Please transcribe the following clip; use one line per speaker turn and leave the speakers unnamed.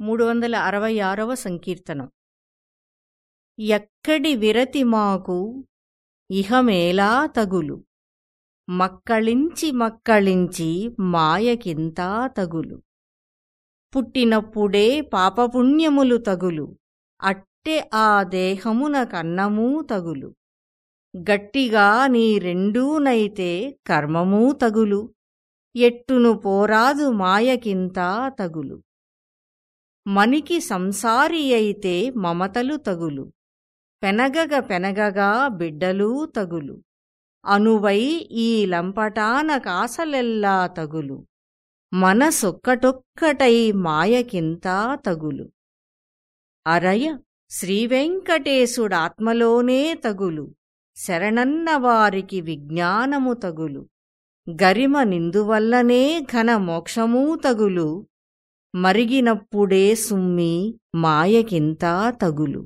మూడు వందల అరవై ఆరవ సంకీర్తనం. ఎక్కడి విరతి మాకు ఇహమేలా తగులు. మక్కళించి మక్కళించి మాయకింతా తగులు. పుట్టినప్పుడే పాపపుణ్యములు తగులు. అట్టె ఆ దేహమున కన్నమూ తగులు. గట్టిగా నీ రెండూనైతే కర్మమూ తగులు. ఎట్టును పోరాదు మాయకింతా తగులు. మనికి సంసారి అయితే మమతలు తగులు. పెనగగ పెనగగా బిడ్డలూ తగులు. అనువై ఈ లంపటాన కాసలెల్లా తగులు. మనసొక్కటొక్కటై మాయకింతా తగులు. అరయ శ్రీవెంకటేశుడాత్మలోనే తగులు. శరణన్నవారికి విజ్ఞానము తగులు. గరిమ నిందువల్లనే ఘన మోక్షమూ తగులు. మరిగినప్పుడే సుమ్మి మాయకింతా తగులు.